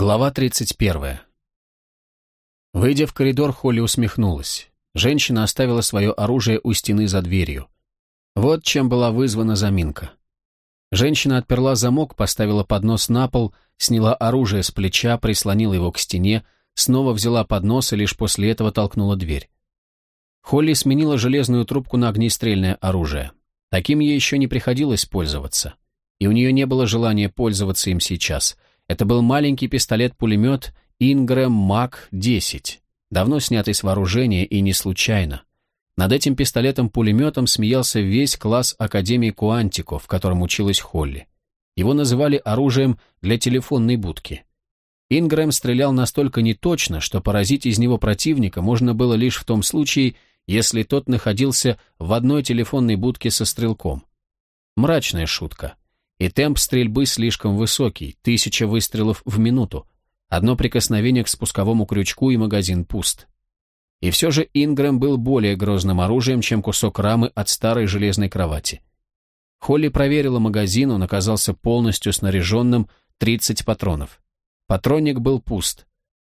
Глава 31. Выйдя в коридор, Холли усмехнулась. Женщина оставила свое оружие у стены за дверью. Вот чем была вызвана заминка. Женщина отперла замок, поставила поднос на пол, сняла оружие с плеча, прислонила его к стене, снова взяла поднос и лишь после этого толкнула дверь. Холли сменила железную трубку на огнестрельное оружие. Таким ей еще не приходилось пользоваться. И у нее не было желания пользоваться им сейчас – это был маленький пистолет-пулемет Ingram МАК-10, давно снятый с вооружения и не случайно. Над этим пистолетом-пулеметом смеялся весь класс Академии Куантико, в котором училась Холли. Его называли оружием для телефонной будки. Ингрэм стрелял настолько неточно, что поразить из него противника можно было лишь в том случае, если тот находился в одной телефонной будке со стрелком. Мрачная шутка и темп стрельбы слишком высокий, тысяча выстрелов в минуту. Одно прикосновение к спусковому крючку и магазин пуст. И все же Ингрэм был более грозным оружием, чем кусок рамы от старой железной кровати. Холли проверила магазин, он оказался полностью снаряженным, 30 патронов. Патронник был пуст.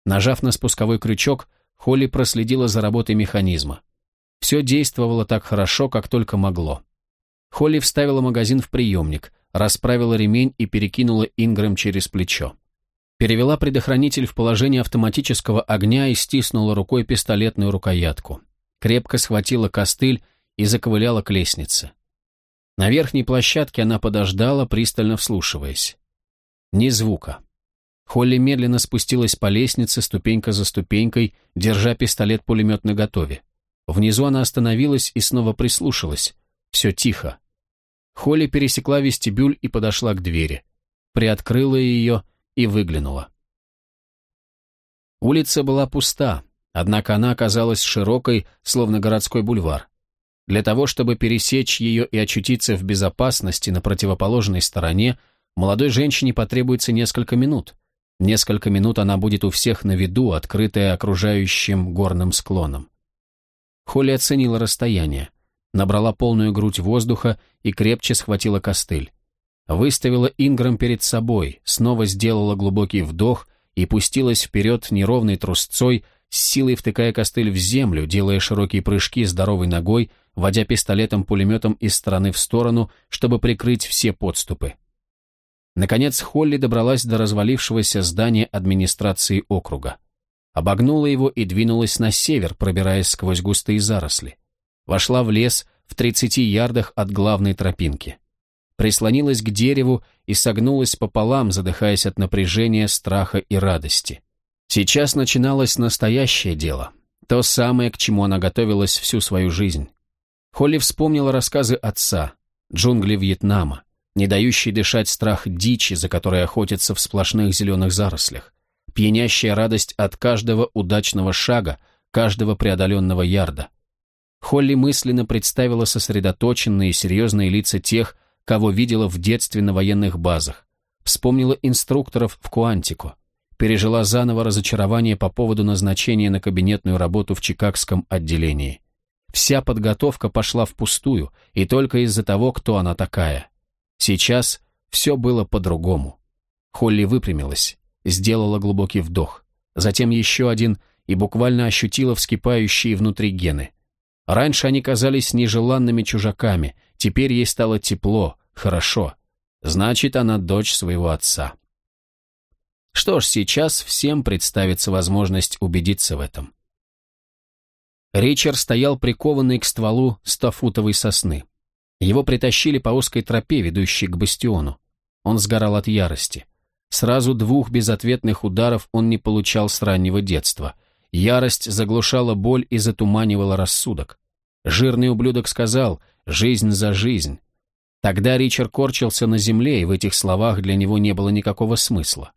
Нажав на спусковой крючок, Холли проследила за работой механизма. Все действовало так хорошо, как только могло. Холли вставила магазин в приемник расправила ремень и перекинула Ингрэм через плечо. Перевела предохранитель в положение автоматического огня и стиснула рукой пистолетную рукоятку. Крепко схватила костыль и заковыляла к лестнице. На верхней площадке она подождала, пристально вслушиваясь. Ни звука. Холли медленно спустилась по лестнице, ступенька за ступенькой, держа пистолет-пулемет наготове. Внизу она остановилась и снова прислушалась. Все тихо. Холли пересекла вестибюль и подошла к двери. Приоткрыла ее и выглянула. Улица была пуста, однако она оказалась широкой, словно городской бульвар. Для того, чтобы пересечь ее и очутиться в безопасности на противоположной стороне, молодой женщине потребуется несколько минут. Несколько минут она будет у всех на виду, открытая окружающим горным склоном. Холли оценила расстояние набрала полную грудь воздуха и крепче схватила костыль. Выставила Инграм перед собой, снова сделала глубокий вдох и пустилась вперед неровной трусцой, с силой втыкая костыль в землю, делая широкие прыжки здоровой ногой, водя пистолетом-пулеметом из стороны в сторону, чтобы прикрыть все подступы. Наконец Холли добралась до развалившегося здания администрации округа. Обогнула его и двинулась на север, пробираясь сквозь густые заросли вошла в лес в 30 ярдах от главной тропинки. Прислонилась к дереву и согнулась пополам, задыхаясь от напряжения, страха и радости. Сейчас начиналось настоящее дело, то самое, к чему она готовилась всю свою жизнь. Холли вспомнила рассказы отца, джунгли Вьетнама, не дающий дышать страх дичи, за которой охотятся в сплошных зеленых зарослях, пьянящая радость от каждого удачного шага, каждого преодоленного ярда. Холли мысленно представила сосредоточенные и серьезные лица тех, кого видела в детстве на военных базах, вспомнила инструкторов в Куантико, пережила заново разочарование по поводу назначения на кабинетную работу в Чикагском отделении. Вся подготовка пошла впустую, и только из-за того, кто она такая. Сейчас все было по-другому. Холли выпрямилась, сделала глубокий вдох, затем еще один и буквально ощутила вскипающие внутри гены. Раньше они казались нежеланными чужаками, теперь ей стало тепло, хорошо. Значит, она дочь своего отца. Что ж, сейчас всем представится возможность убедиться в этом. Ричард стоял прикованный к стволу стофутовой сосны. Его притащили по узкой тропе, ведущей к бастиону. Он сгорал от ярости. Сразу двух безответных ударов он не получал с раннего детства — Ярость заглушала боль и затуманивала рассудок. Жирный ублюдок сказал «жизнь за жизнь». Тогда Ричард корчился на земле, и в этих словах для него не было никакого смысла.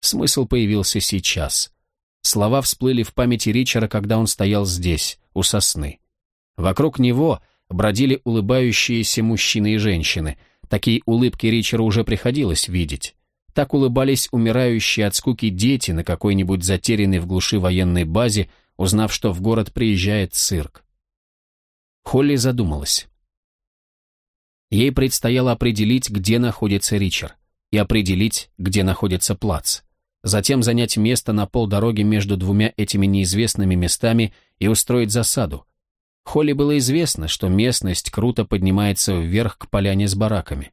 Смысл появился сейчас. Слова всплыли в памяти Ричера, когда он стоял здесь, у сосны. Вокруг него бродили улыбающиеся мужчины и женщины. Такие улыбки Ричеру уже приходилось видеть. Так улыбались умирающие от скуки дети на какой-нибудь затерянной в глуши военной базе, узнав, что в город приезжает цирк. Холли задумалась. Ей предстояло определить, где находится Ричард, и определить, где находится плац. затем занять место на полдороги между двумя этими неизвестными местами и устроить засаду. Холли было известно, что местность круто поднимается вверх к поляне с бараками.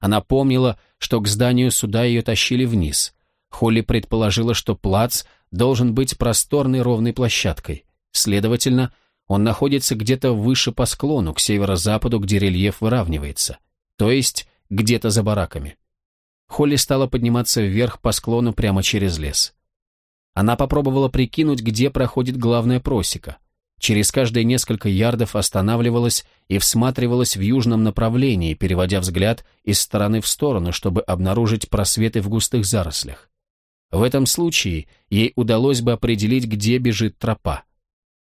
Она помнила, что к зданию суда ее тащили вниз. Холли предположила, что плац должен быть просторной ровной площадкой. Следовательно, он находится где-то выше по склону, к северо-западу, где рельеф выравнивается. То есть где-то за бараками. Холли стала подниматься вверх по склону прямо через лес. Она попробовала прикинуть, где проходит главная просека. Через каждые несколько ярдов останавливалась и всматривалась в южном направлении, переводя взгляд из стороны в сторону, чтобы обнаружить просветы в густых зарослях. В этом случае ей удалось бы определить, где бежит тропа.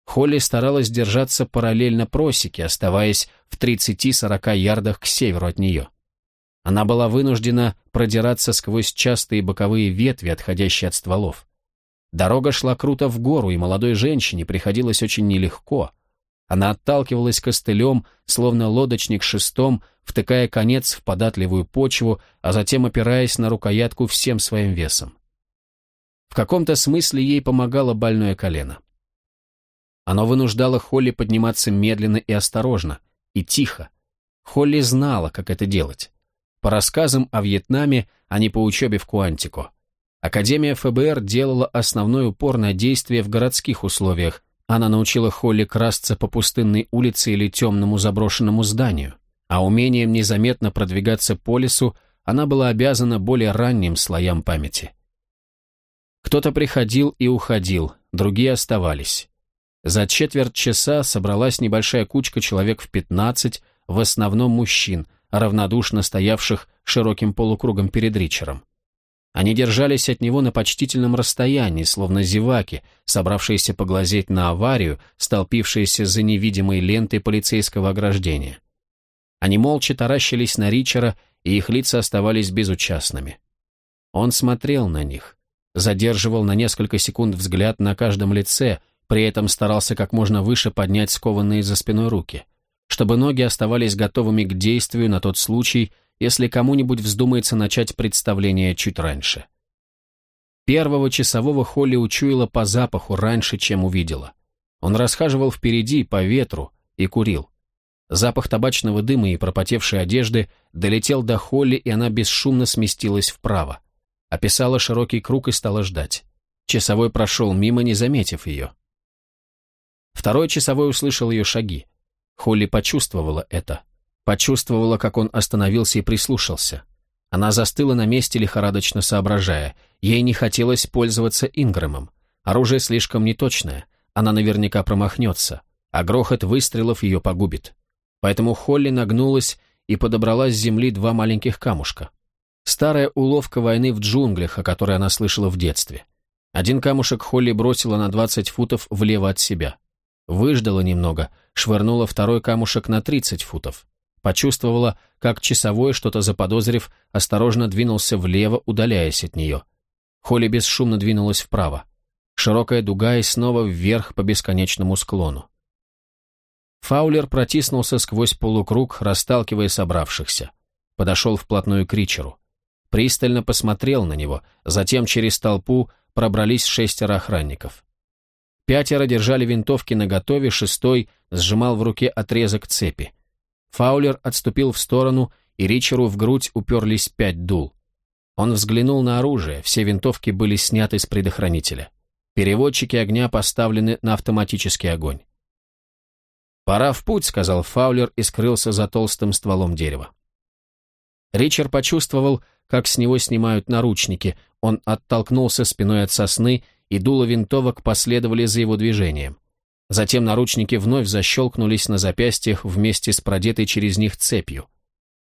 Холли старалась держаться параллельно просеке, оставаясь в 30-40 ярдах к северу от нее. Она была вынуждена продираться сквозь частые боковые ветви, отходящие от стволов. Дорога шла круто в гору, и молодой женщине приходилось очень нелегко. Она отталкивалась костылем, словно лодочник шестом, втыкая конец в податливую почву, а затем опираясь на рукоятку всем своим весом. В каком-то смысле ей помогало больное колено. Оно вынуждало Холли подниматься медленно и осторожно, и тихо. Холли знала, как это делать по рассказам о Вьетнаме, а не по учебе в Куантико. Академия ФБР делала основной упор на действия в городских условиях. Она научила Холли красться по пустынной улице или темному заброшенному зданию, а умением незаметно продвигаться по лесу она была обязана более ранним слоям памяти. Кто-то приходил и уходил, другие оставались. За четверть часа собралась небольшая кучка человек в пятнадцать, в основном мужчин, равнодушно стоявших широким полукругом перед Ричером. Они держались от него на почтительном расстоянии, словно зеваки, собравшиеся поглазеть на аварию, столпившиеся за невидимой лентой полицейского ограждения. Они молча таращились на Ричера, и их лица оставались безучастными. Он смотрел на них, задерживал на несколько секунд взгляд на каждом лице, при этом старался как можно выше поднять скованные за спиной руки – чтобы ноги оставались готовыми к действию на тот случай, если кому-нибудь вздумается начать представление чуть раньше. Первого часового Холли учуяла по запаху раньше, чем увидела. Он расхаживал впереди, по ветру, и курил. Запах табачного дыма и пропотевшей одежды долетел до Холли, и она бесшумно сместилась вправо. Описала широкий круг и стала ждать. Часовой прошел мимо, не заметив ее. Второй часовой услышал ее шаги. Холли почувствовала это. Почувствовала, как он остановился и прислушался. Она застыла на месте, лихорадочно соображая. Ей не хотелось пользоваться Ингрэмом. Оружие слишком неточное. Она наверняка промахнется, а грохот выстрелов ее погубит. Поэтому Холли нагнулась и подобрала с земли два маленьких камушка. Старая уловка войны в джунглях, о которой она слышала в детстве. Один камушек Холли бросила на 20 футов влево от себя. Выждала немного, швырнула второй камушек на 30 футов. Почувствовала, как часовой, что-то заподозрив, осторожно двинулся влево, удаляясь от нее. Холли бесшумно двинулась вправо. Широкая дуга и снова вверх по бесконечному склону. Фаулер протиснулся сквозь полукруг, расталкивая собравшихся. Подошел вплотную к Ричеру. Пристально посмотрел на него, затем через толпу пробрались шестеро охранников. Пятеро держали винтовки наготове, шестой сжимал в руке отрезок цепи. Фаулер отступил в сторону, и Ричеру в грудь уперлись пять дул. Он взглянул на оружие, все винтовки были сняты с предохранителя. Переводчики огня поставлены на автоматический огонь. «Пора в путь», — сказал Фаулер и скрылся за толстым стволом дерева. Ричард почувствовал, как с него снимают наручники. Он оттолкнулся спиной от сосны и дуло винтовок последовали за его движением. Затем наручники вновь защелкнулись на запястьях вместе с продетой через них цепью.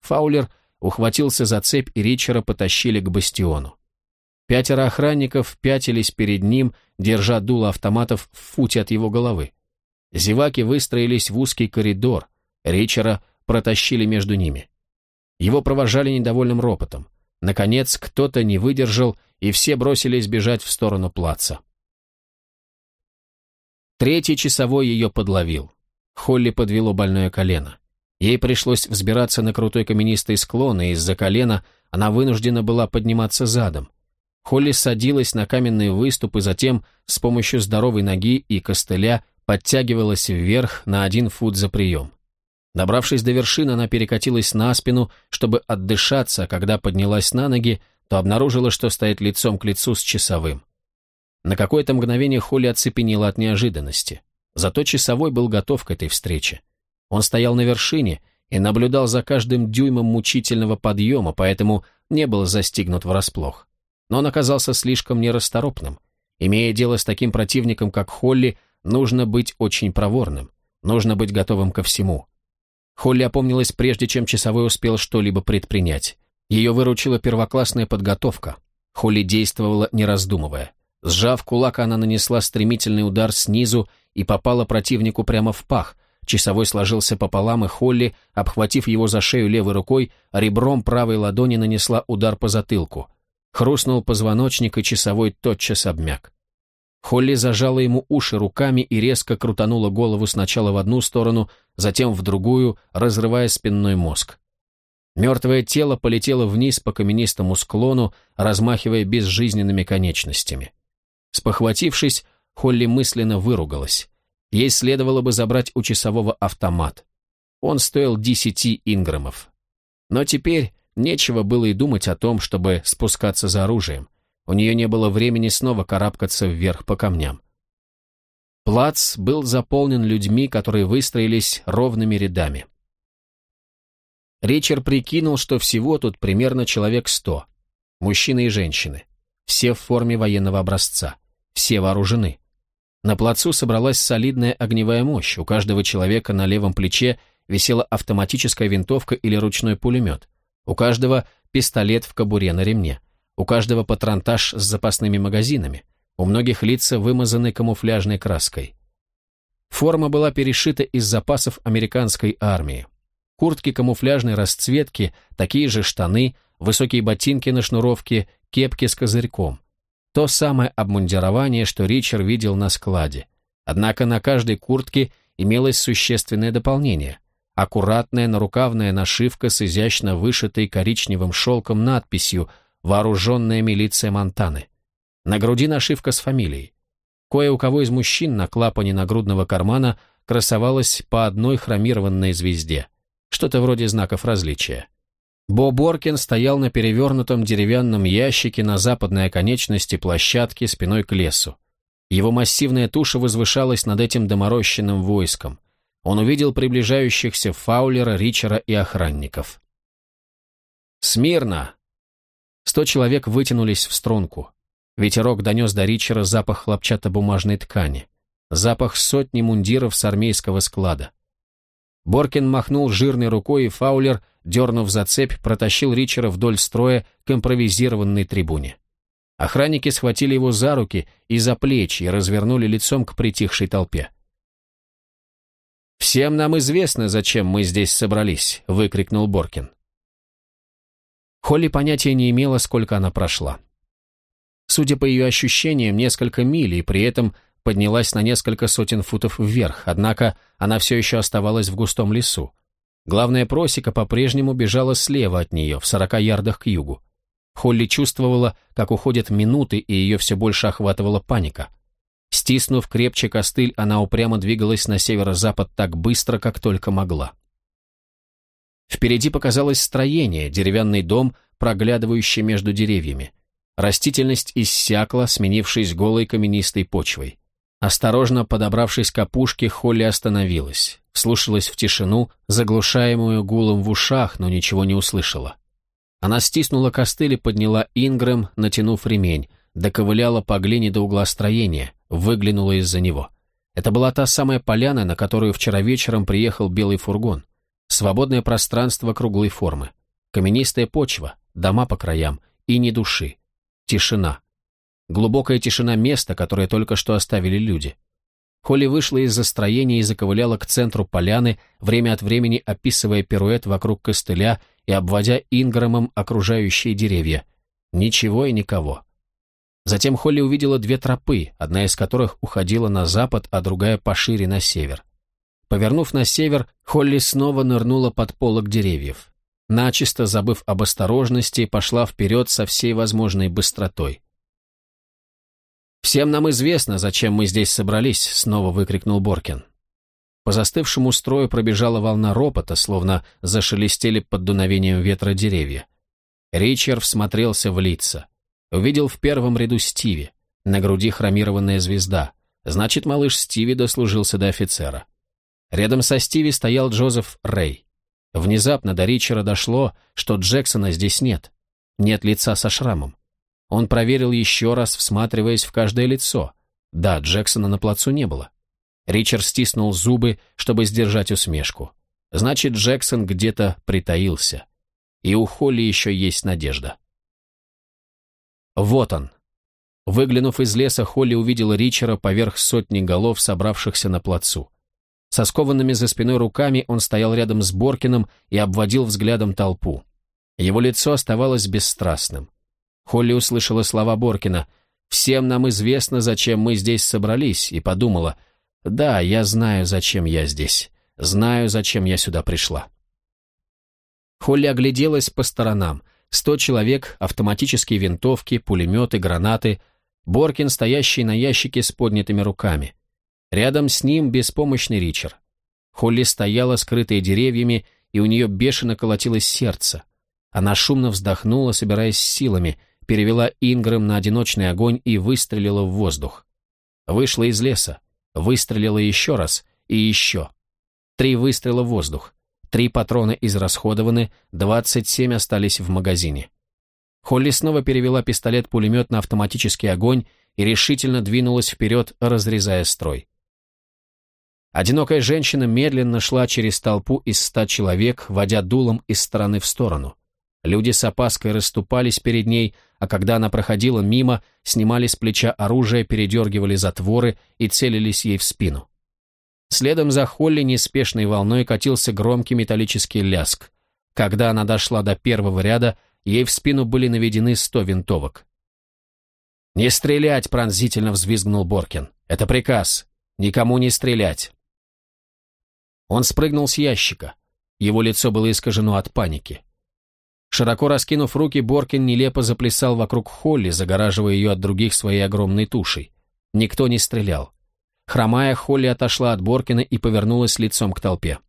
Фаулер ухватился за цепь, и Ричера потащили к бастиону. Пятеро охранников пятились перед ним, держа дуло автоматов в футе от его головы. Зеваки выстроились в узкий коридор, Ричера протащили между ними. Его провожали недовольным ропотом. Наконец, кто-то не выдержал, и все бросились бежать в сторону плаца. Третий часовой ее подловил. Холли подвело больное колено. Ей пришлось взбираться на крутой каменистый склон, и из-за колена она вынуждена была подниматься задом. Холли садилась на каменный выступ и затем с помощью здоровой ноги и костыля подтягивалась вверх на один фут за прием. Добравшись до вершины, она перекатилась на спину, чтобы отдышаться, а когда поднялась на ноги, то обнаружила, что стоит лицом к лицу с часовым. На какое-то мгновение Холли оцепенела от неожиданности. Зато часовой был готов к этой встрече. Он стоял на вершине и наблюдал за каждым дюймом мучительного подъема, поэтому не был застигнут врасплох. Но он оказался слишком нерасторопным. Имея дело с таким противником, как Холли, нужно быть очень проворным, нужно быть готовым ко всему. Холли опомнилась прежде, чем часовой успел что-либо предпринять. Ее выручила первоклассная подготовка. Холли действовала, не раздумывая. Сжав кулак, она нанесла стремительный удар снизу и попала противнику прямо в пах. Часовой сложился пополам, и Холли, обхватив его за шею левой рукой, ребром правой ладони нанесла удар по затылку. Хрустнул позвоночник, и часовой тотчас обмяк. Холли зажала ему уши руками и резко крутанула голову сначала в одну сторону, затем в другую, разрывая спинной мозг. Мертвое тело полетело вниз по каменистому склону, размахивая безжизненными конечностями. Спохватившись, Холли мысленно выругалась. Ей следовало бы забрать у часового автомат. Он стоил десяти инграмов. Но теперь нечего было и думать о том, чтобы спускаться за оружием. У нее не было времени снова карабкаться вверх по камням. Плац был заполнен людьми, которые выстроились ровными рядами. Ричард прикинул, что всего тут примерно человек сто. Мужчины и женщины. Все в форме военного образца. Все вооружены. На плацу собралась солидная огневая мощь. У каждого человека на левом плече висела автоматическая винтовка или ручной пулемет. У каждого пистолет в кобуре на ремне. У каждого патронтаж с запасными магазинами. У многих лица вымазаны камуфляжной краской. Форма была перешита из запасов американской армии. Куртки камуфляжной расцветки, такие же штаны, высокие ботинки на шнуровке, кепки с козырьком. То самое обмундирование, что Ричард видел на складе. Однако на каждой куртке имелось существенное дополнение. Аккуратная нарукавная нашивка с изящно вышитой коричневым шелком надписью – Вооруженная милиция Монтаны. На груди нашивка с фамилией. Кое у кого из мужчин на клапане нагрудного кармана красовалась по одной хромированной звезде. Что-то вроде знаков различия. Бо Боркин стоял на перевернутом деревянном ящике на западной оконечности площадки спиной к лесу. Его массивная туша возвышалась над этим доморощенным войском. Он увидел приближающихся Фаулера, Ричера и охранников. «Смирно!» Сто человек вытянулись в струнку. Ветерок донес до Ричера запах хлопчатобумажной ткани. Запах сотни мундиров с армейского склада. Боркин махнул жирной рукой, и Фаулер, дернув за цепь, протащил Ричера вдоль строя к импровизированной трибуне. Охранники схватили его за руки и за плечи и развернули лицом к притихшей толпе. «Всем нам известно, зачем мы здесь собрались», — выкрикнул Боркин. Холли понятия не имела, сколько она прошла. Судя по ее ощущениям, несколько миль, и при этом поднялась на несколько сотен футов вверх, однако она все еще оставалась в густом лесу. Главная просека по-прежнему бежала слева от нее, в сорока ярдах к югу. Холли чувствовала, как уходят минуты, и ее все больше охватывала паника. Стиснув крепче костыль, она упрямо двигалась на северо-запад так быстро, как только могла. Впереди показалось строение, деревянный дом, проглядывающий между деревьями. Растительность иссякла, сменившись голой каменистой почвой. Осторожно подобравшись к опушке, Холли остановилась, вслушалась в тишину, заглушаемую гулом в ушах, но ничего не услышала. Она стиснула костыль и подняла Ингрэм, натянув ремень, доковыляла по глине до угла строения, выглянула из-за него. Это была та самая поляна, на которую вчера вечером приехал белый фургон. Свободное пространство круглой формы. Каменистая почва, дома по краям и ни души. Тишина. Глубокая тишина места, которое только что оставили люди. Холли вышла из застроения и заковыляла к центру поляны, время от времени описывая пируэт вокруг костыля и обводя инграмом окружающие деревья. Ничего и никого. Затем Холли увидела две тропы, одна из которых уходила на запад, а другая пошире на север. Повернув на север, Холли снова нырнула под полог деревьев. Начисто забыв об осторожности, пошла вперед со всей возможной быстротой. «Всем нам известно, зачем мы здесь собрались», — снова выкрикнул Боркин. По застывшему строю пробежала волна ропота, словно зашелестели под дуновением ветра деревья. Ричард всмотрелся в лица. Увидел в первом ряду Стиви. На груди хромированная звезда. Значит, малыш Стиви дослужился до офицера. Рядом со Стиви стоял Джозеф Рэй. Внезапно до Ричера дошло, что Джексона здесь нет. Нет лица со шрамом. Он проверил еще раз, всматриваясь в каждое лицо. Да, Джексона на плацу не было. Ричард стиснул зубы, чтобы сдержать усмешку. Значит, Джексон где-то притаился. И у Холли еще есть надежда. Вот он. Выглянув из леса, Холли увидела Ричера поверх сотни голов, собравшихся на плацу. Со скованными за спиной руками он стоял рядом с Боркиным и обводил взглядом толпу. Его лицо оставалось бесстрастным. Холли услышала слова Боркина «Всем нам известно, зачем мы здесь собрались», и подумала «Да, я знаю, зачем я здесь. Знаю, зачем я сюда пришла». Холли огляделась по сторонам. Сто человек, автоматические винтовки, пулеметы, гранаты. Боркин, стоящий на ящике с поднятыми руками. Рядом с ним беспомощный Ричард. Холли стояла, скрытая деревьями, и у нее бешено колотилось сердце. Она шумно вздохнула, собираясь силами, перевела Ингрэм на одиночный огонь и выстрелила в воздух. Вышла из леса, выстрелила еще раз и еще. Три выстрела в воздух. Три патрона израсходованы, 27 остались в магазине. Холли снова перевела пистолет-пулемет на автоматический огонь и решительно двинулась вперед, разрезая строй. Одинокая женщина медленно шла через толпу из ста человек, водя дулом из стороны в сторону. Люди с опаской расступались перед ней, а когда она проходила мимо, снимали с плеча оружие, передергивали затворы и целились ей в спину. Следом за Холли неспешной волной катился громкий металлический ляск. Когда она дошла до первого ряда, ей в спину были наведены сто винтовок. «Не стрелять!» — пронзительно взвизгнул Боркин. «Это приказ. Никому не стрелять!» Он спрыгнул с ящика. Его лицо было искажено от паники. Широко раскинув руки, Боркин нелепо заплясал вокруг Холли, загораживая ее от других своей огромной тушей. Никто не стрелял. Хромая, Холли отошла от Боркина и повернулась лицом к толпе.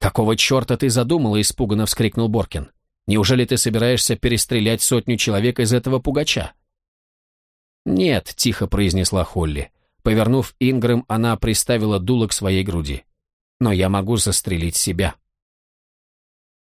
«Какого черта ты задумала?» — испуганно вскрикнул Боркин. «Неужели ты собираешься перестрелять сотню человек из этого пугача?» «Нет», — тихо произнесла Холли. Повернув Ингрэм, она приставила дуло к своей груди. «Но я могу застрелить себя».